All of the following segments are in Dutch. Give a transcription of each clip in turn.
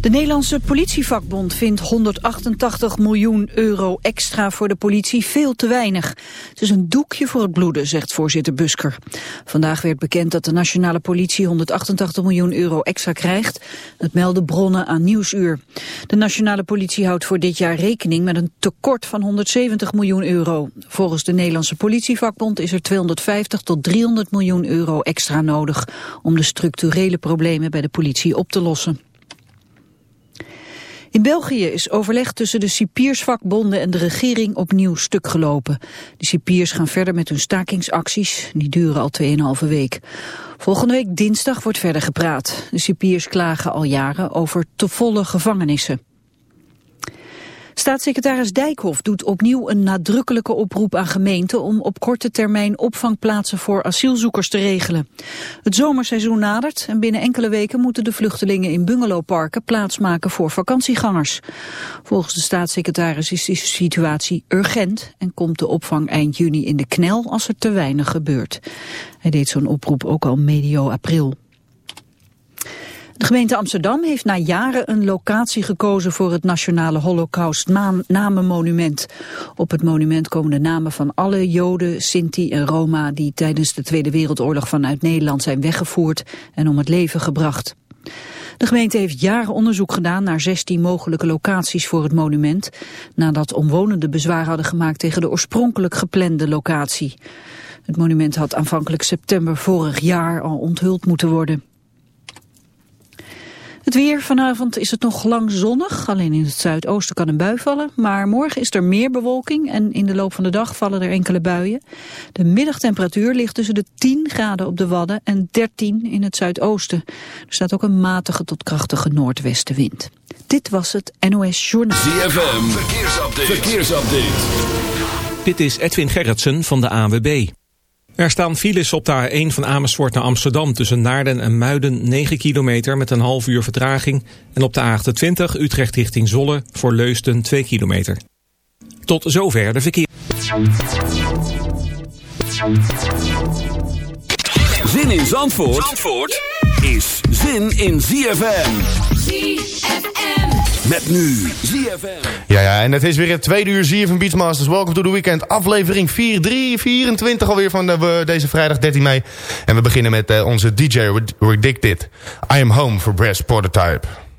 De Nederlandse politievakbond vindt 188 miljoen euro extra voor de politie veel te weinig. Het is een doekje voor het bloeden, zegt voorzitter Busker. Vandaag werd bekend dat de nationale politie 188 miljoen euro extra krijgt. Het melden bronnen aan Nieuwsuur. De nationale politie houdt voor dit jaar rekening met een tekort van 170 miljoen euro. Volgens de Nederlandse politievakbond is er 250 tot 300 miljoen euro extra nodig om de structurele problemen bij de politie op te lossen. In België is overleg tussen de cipiersvakbonden en de regering opnieuw stuk gelopen. De cipiers gaan verder met hun stakingsacties, die duren al 2,5 week. Volgende week dinsdag wordt verder gepraat. De cipiers klagen al jaren over te volle gevangenissen. Staatssecretaris Dijkhoff doet opnieuw een nadrukkelijke oproep aan gemeenten om op korte termijn opvangplaatsen voor asielzoekers te regelen. Het zomerseizoen nadert en binnen enkele weken moeten de vluchtelingen in bungalowparken plaatsmaken voor vakantiegangers. Volgens de staatssecretaris is de situatie urgent en komt de opvang eind juni in de knel als er te weinig gebeurt. Hij deed zo'n oproep ook al medio april. De gemeente Amsterdam heeft na jaren een locatie gekozen voor het Nationale Holocaust Namenmonument. Op het monument komen de namen van alle Joden, Sinti en Roma die tijdens de Tweede Wereldoorlog vanuit Nederland zijn weggevoerd en om het leven gebracht. De gemeente heeft jaren onderzoek gedaan naar 16 mogelijke locaties voor het monument, nadat omwonenden bezwaar hadden gemaakt tegen de oorspronkelijk geplande locatie. Het monument had aanvankelijk september vorig jaar al onthuld moeten worden. Het weer vanavond is het nog lang zonnig. Alleen in het zuidoosten kan een bui vallen. Maar morgen is er meer bewolking en in de loop van de dag vallen er enkele buien. De middagtemperatuur ligt tussen de 10 graden op de Wadden en 13 in het zuidoosten. Er staat ook een matige tot krachtige noordwestenwind. Dit was het NOS Journaal. ZFM, verkeersupdate. verkeersupdate. Dit is Edwin Gerritsen van de AWB. Er staan files op de A1 van Amersfoort naar Amsterdam tussen Naarden en Muiden 9 kilometer met een half uur vertraging. En op de A28 Utrecht richting Zolle voor Leusden 2 kilometer. Tot zover de verkeer. Zin in Zandvoort, Zandvoort is zin in ZFM. ZFM. Met nu ZFM. Ja, ja, en het is weer het tweede uur ZFM Beachmasters. Welcome to the weekend. Aflevering 4, 3, 24 alweer van de, deze vrijdag 13 mei. En we beginnen met uh, onze DJ Riddicted. I am home for Brass Prototype.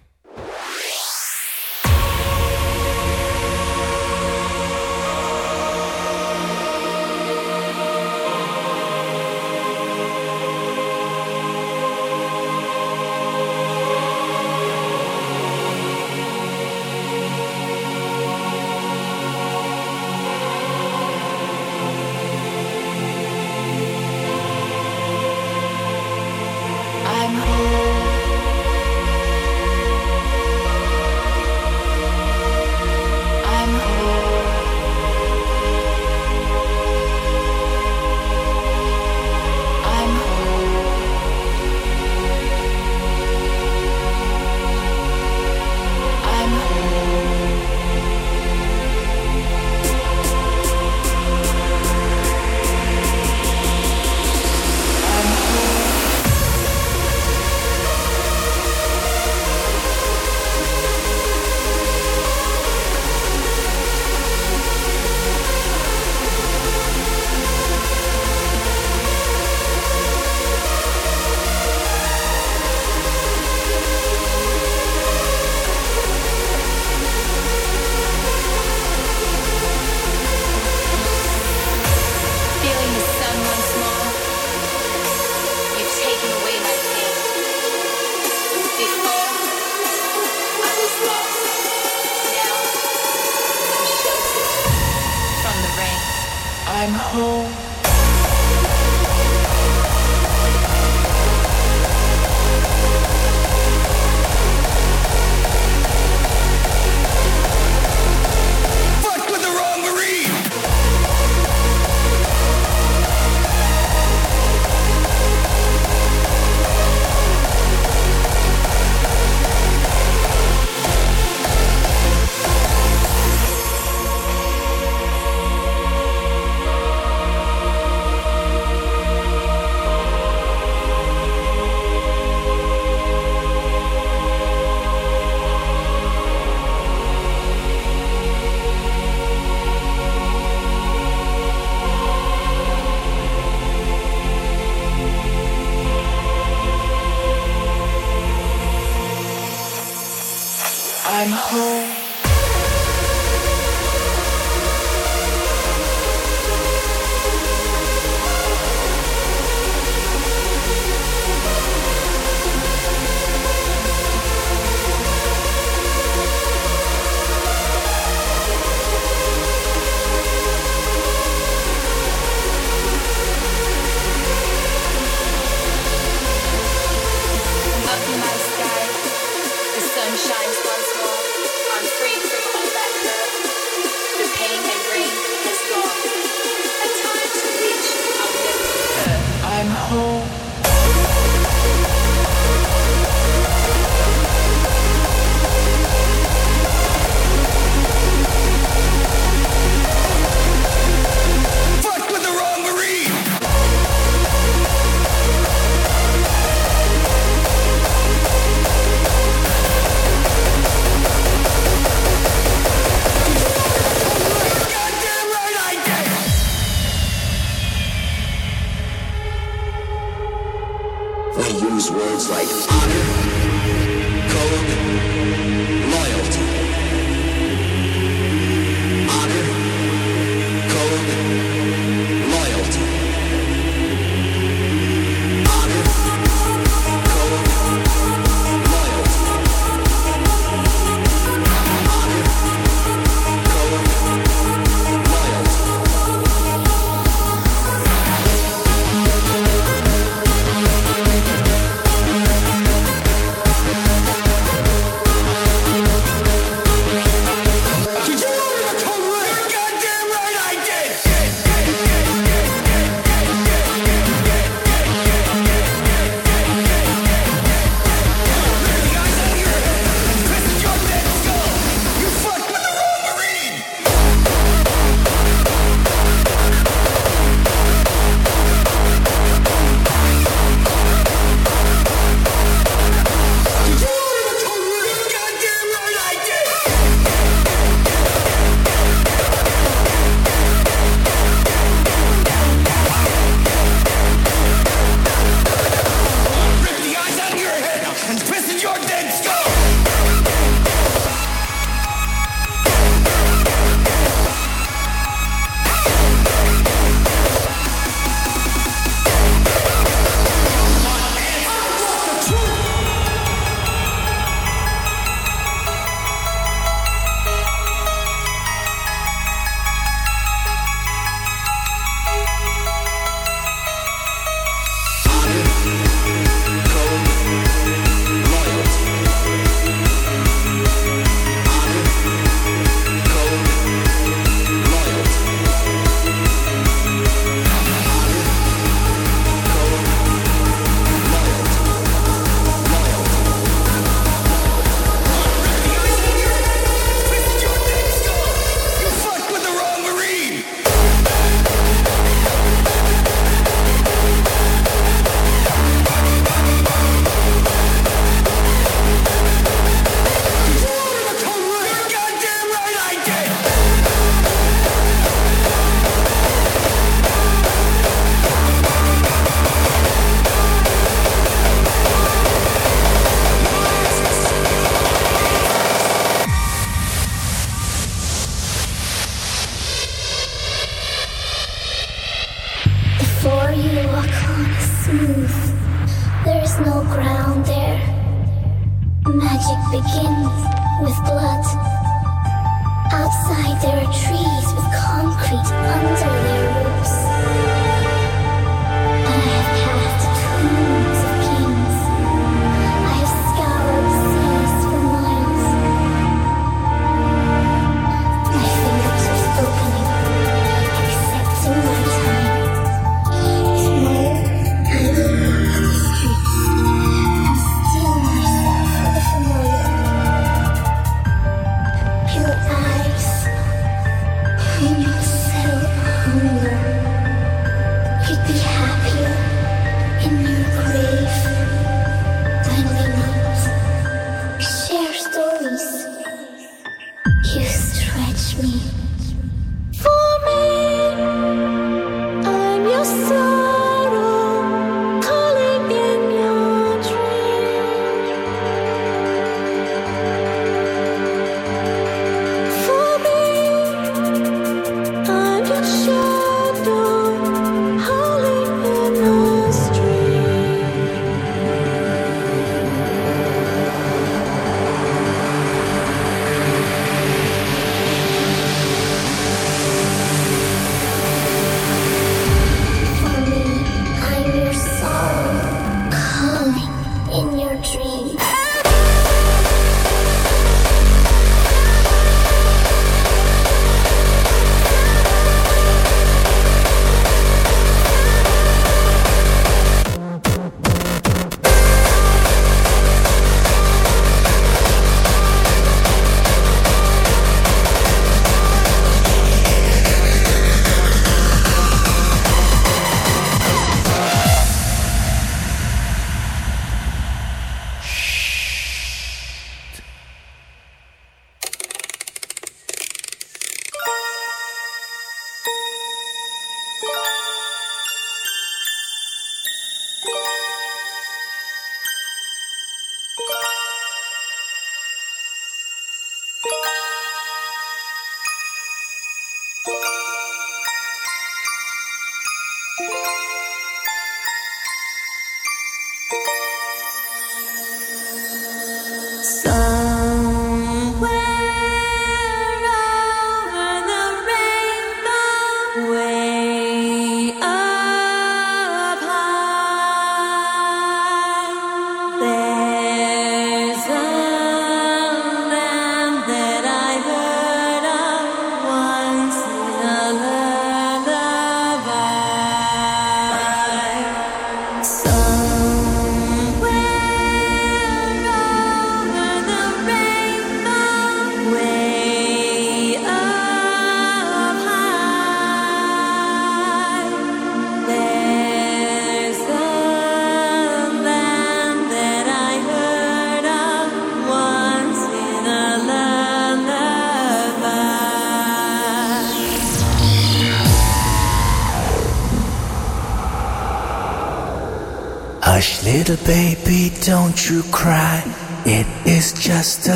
Baby, don't you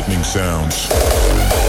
lightning sounds.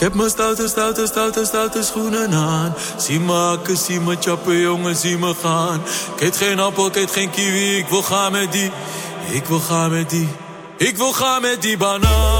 Ik heb mijn stoute, stoute, stoute, stoute schoenen aan. Zie me hakken, zie me chappen, jongen, zie me gaan. Ik eet geen appel, ik eet geen kiwi, ik wil gaan met die. Ik wil gaan met die. Ik wil gaan met die banaan.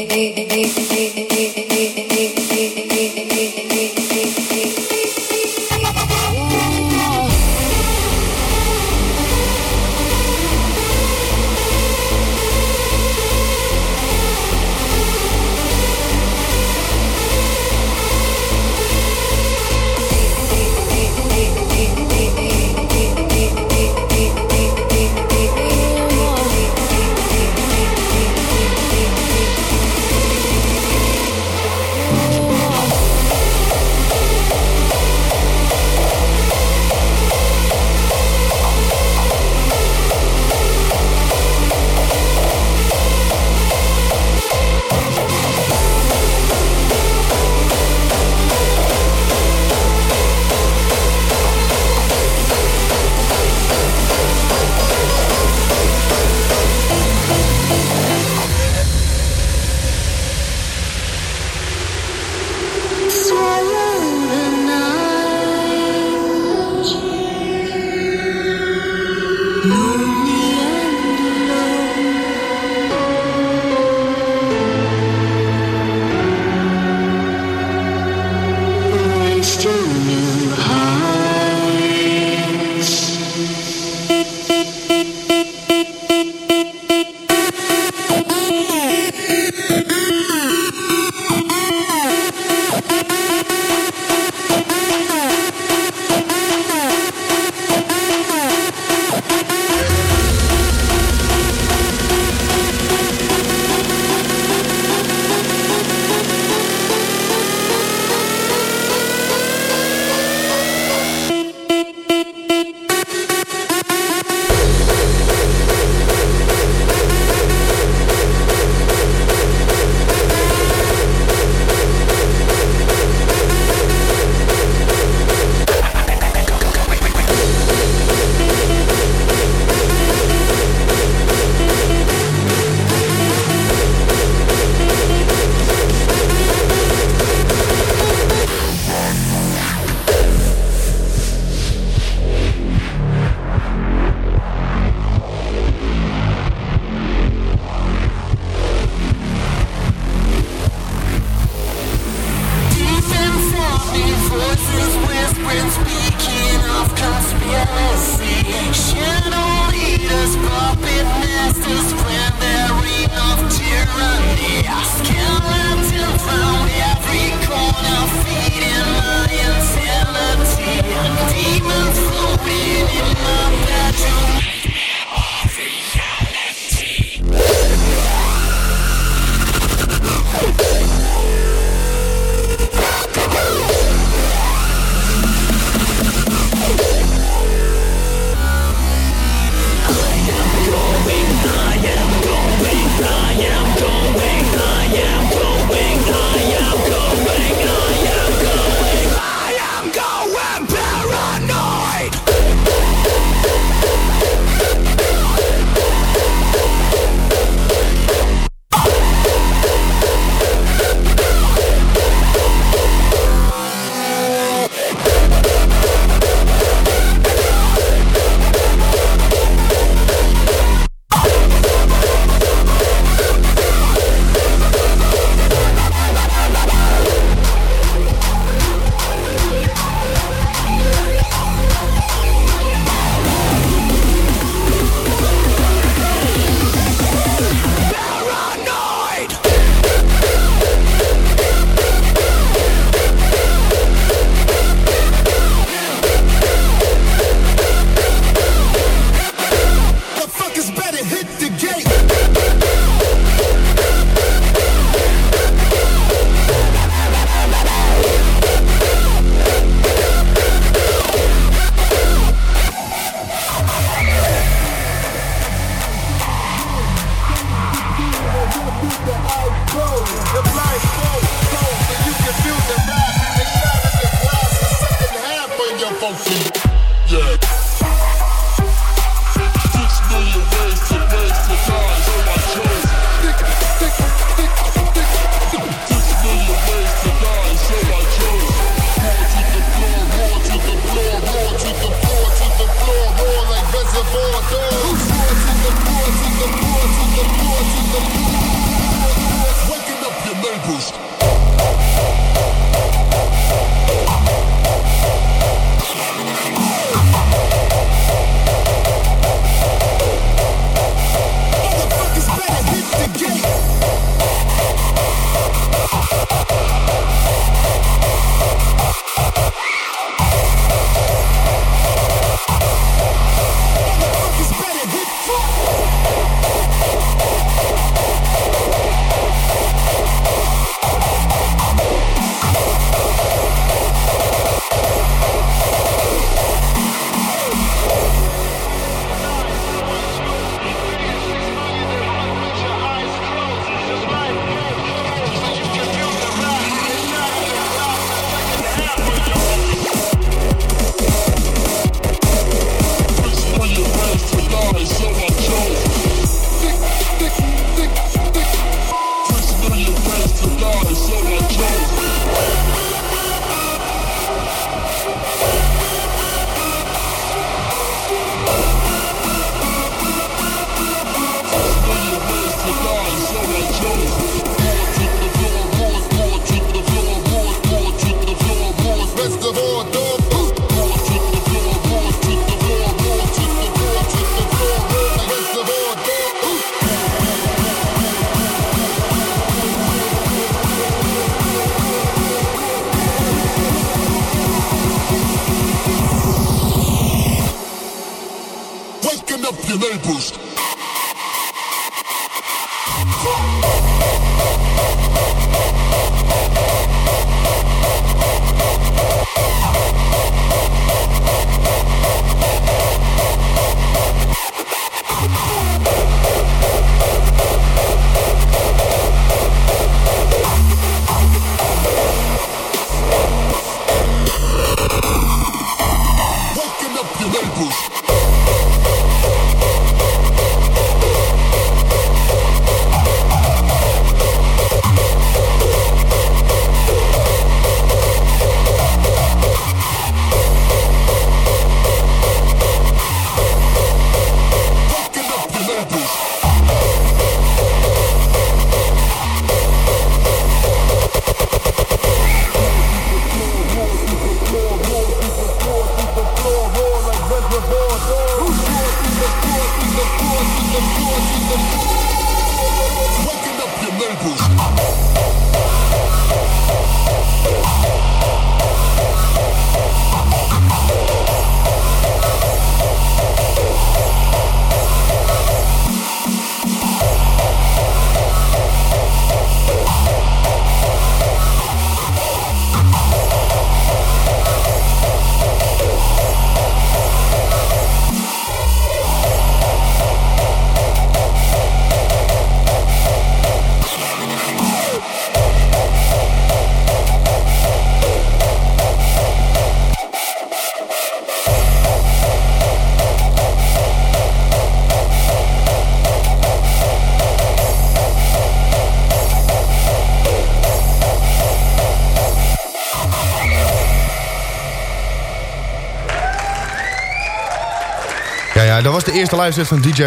eerste live set van DJ...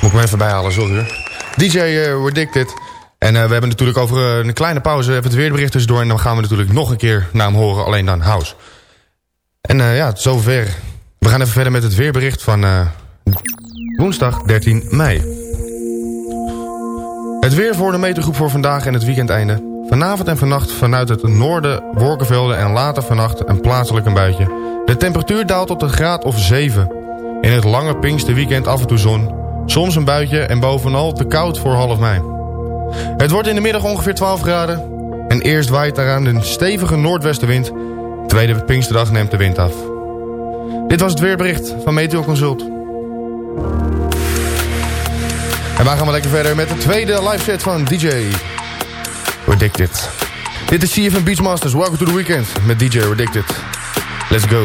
Moet ik hem even bijhalen, sorry hoor. DJ uh, Addicted. En eh, we hebben natuurlijk over eh, een kleine pauze even het weerbericht tussendoor... en dan gaan we natuurlijk nog een keer naar hem horen, alleen dan house. En eh, ja, zover. We gaan even verder met het weerbericht van eh, woensdag 13 mei. Het weer voor de metergroep voor vandaag en het weekendeinde. Vanavond en vannacht vanuit het noorden wolkenvelden en later vannacht een plaatselijk een buitje. De temperatuur daalt tot een graad of 7. In het lange Pinksterweekend af en toe zon. Soms een buitje en bovenal te koud voor half mei. Het wordt in de middag ongeveer 12 graden. En eerst waait daaraan een stevige noordwestenwind. Tweede Pinksterdag neemt de wind af. Dit was het weerbericht van Meteo Consult. En wij gaan maar lekker verder met de tweede live set van DJ Addicted. Dit is CFM Beachmasters. Welcome to the weekend met DJ Addicted. Let's go.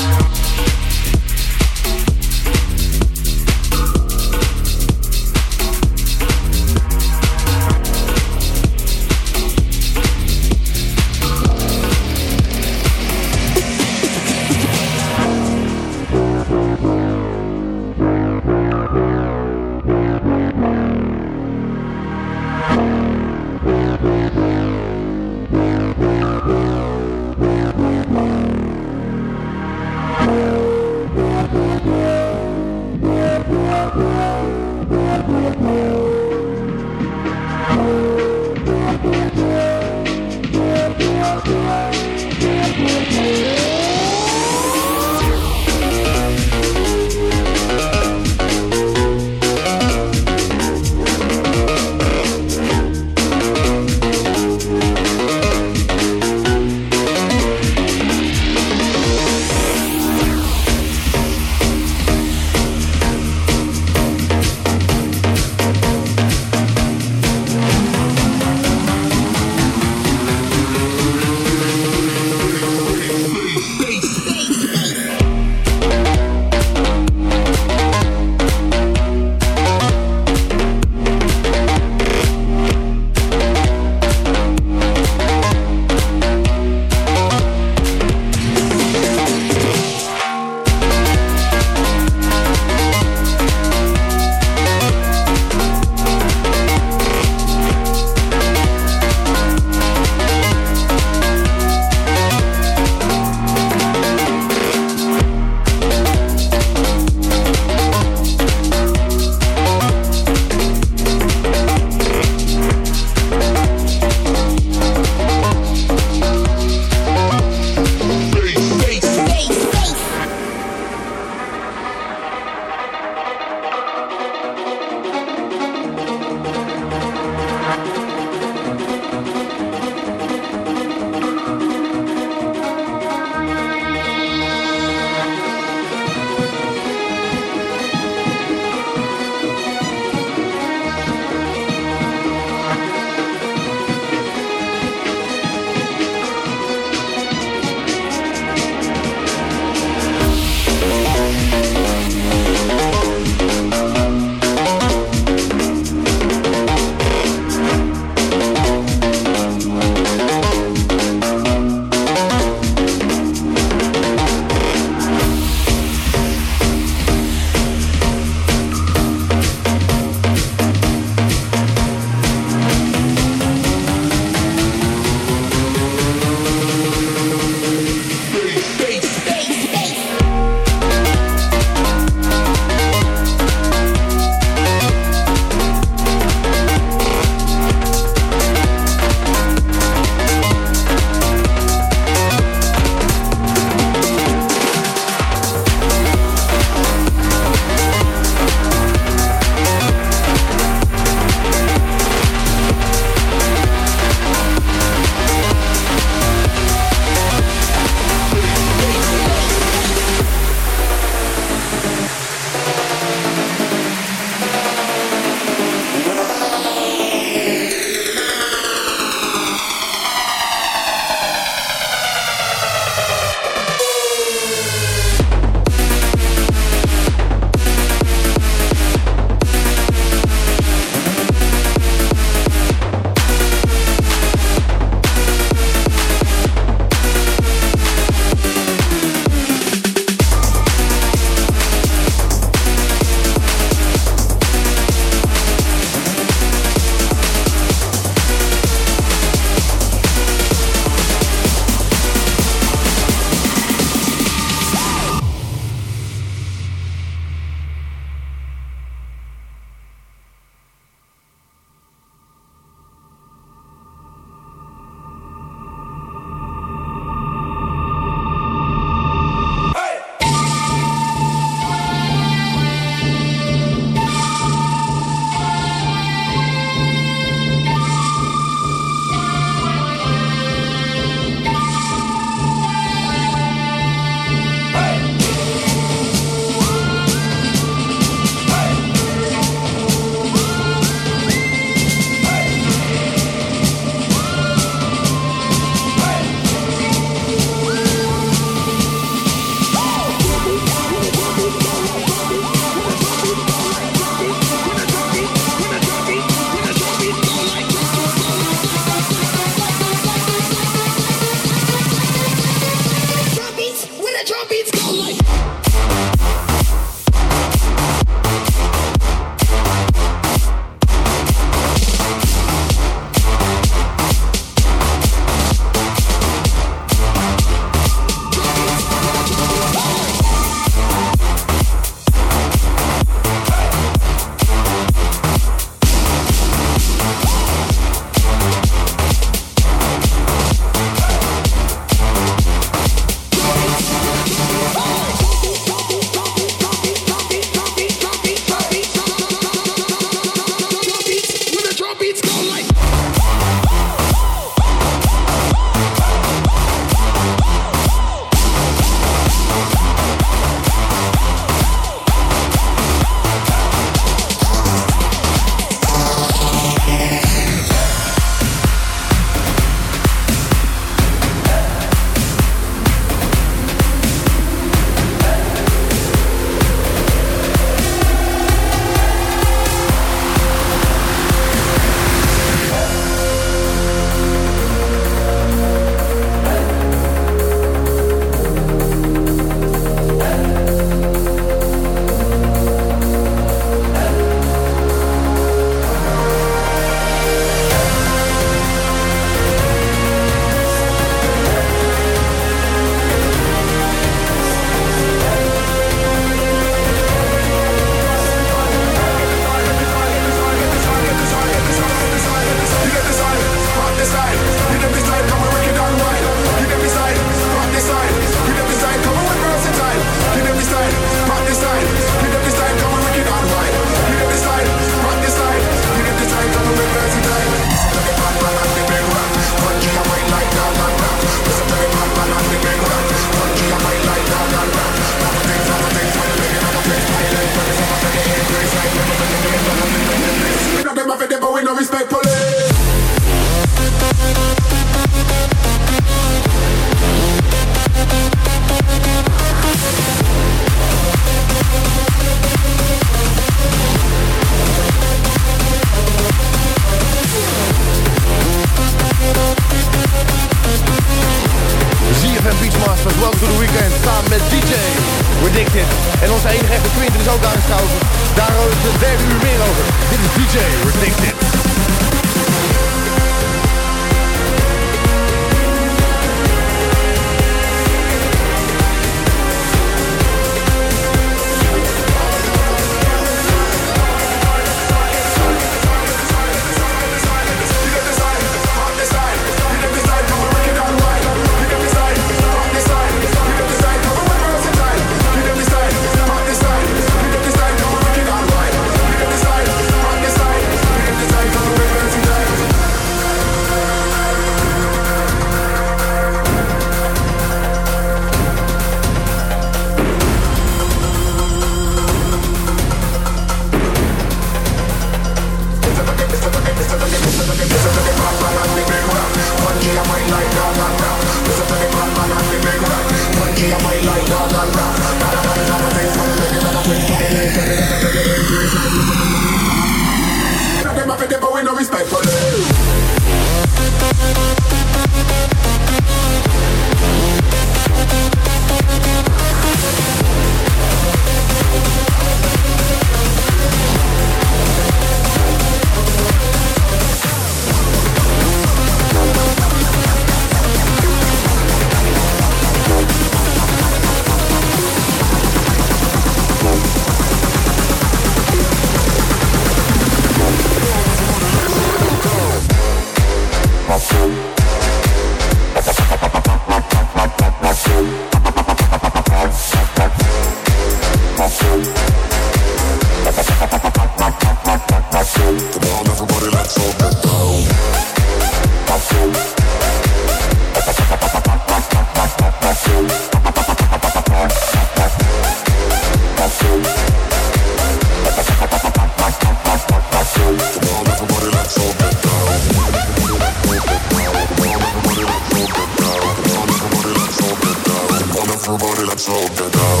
slow it down.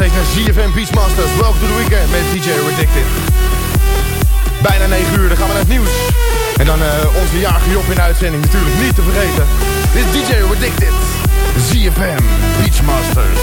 Steeds naar ZFM Beachmasters. Welcome to the weekend met DJ Redacted. Bijna 9 uur, dan gaan we naar het nieuws. En dan eh, onze jarige Job in uitzending natuurlijk niet te vergeten. Dit is DJ Redacted. ZFM Beachmasters.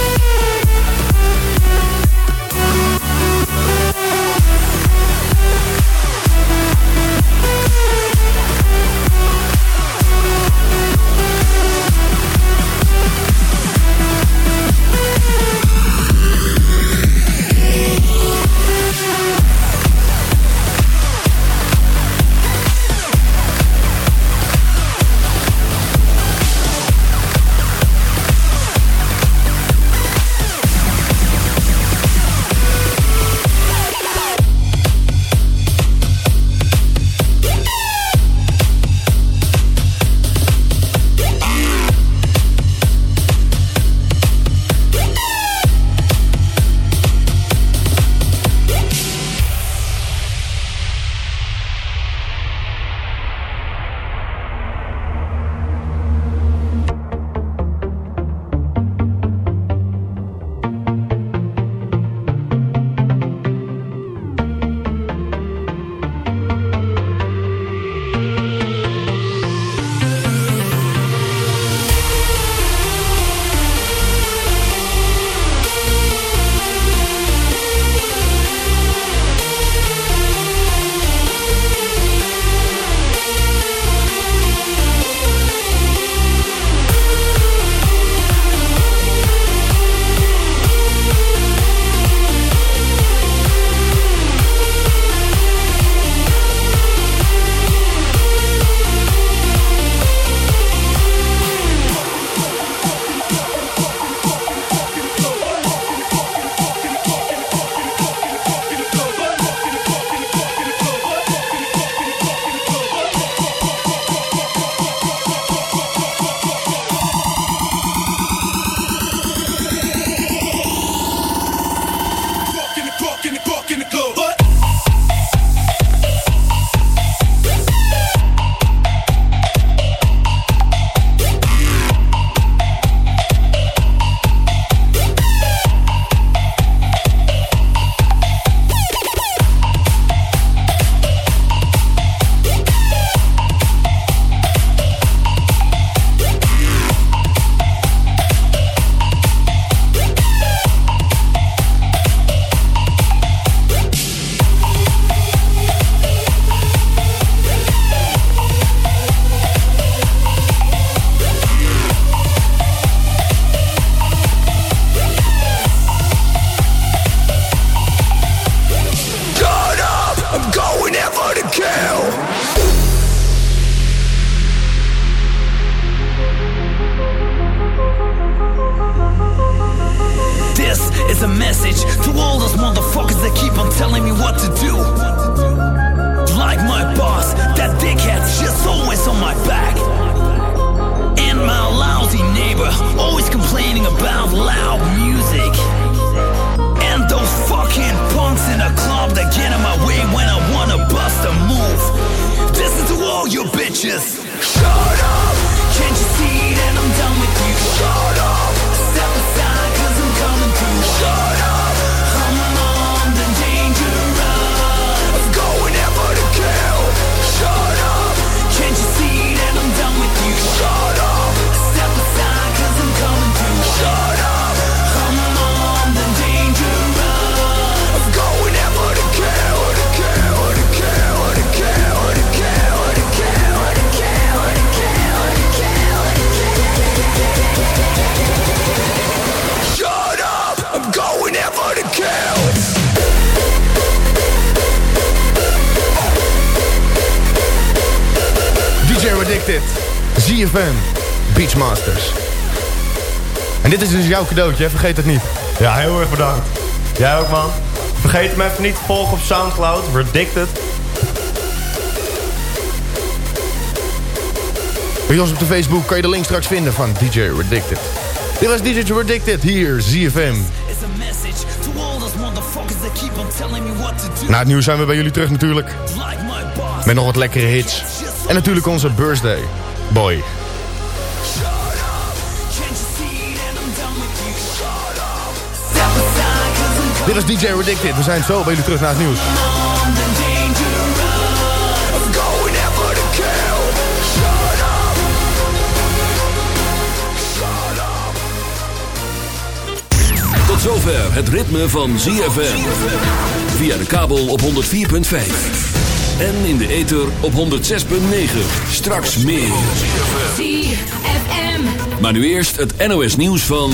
Just. Dit is dus jouw cadeautje, hè? vergeet het niet. Ja, heel erg bedankt. Jij ook, man. Vergeet hem even niet te volgen op Soundcloud. Redacted. Bij ons op de Facebook kan je de link straks vinden van DJ Redacted. Dit was DJ Redacted, hier, ZFM. Na het nieuws zijn we bij jullie terug natuurlijk. Met nog wat lekkere hits. En natuurlijk onze birthday boy. Dit is DJ Redicted. We zijn zo bij jullie terug naar het nieuws. Tot zover het ritme van ZFM. Via de kabel op 104.5. En in de ether op 106.9. Straks meer. ZFM. Maar nu eerst het NOS nieuws van...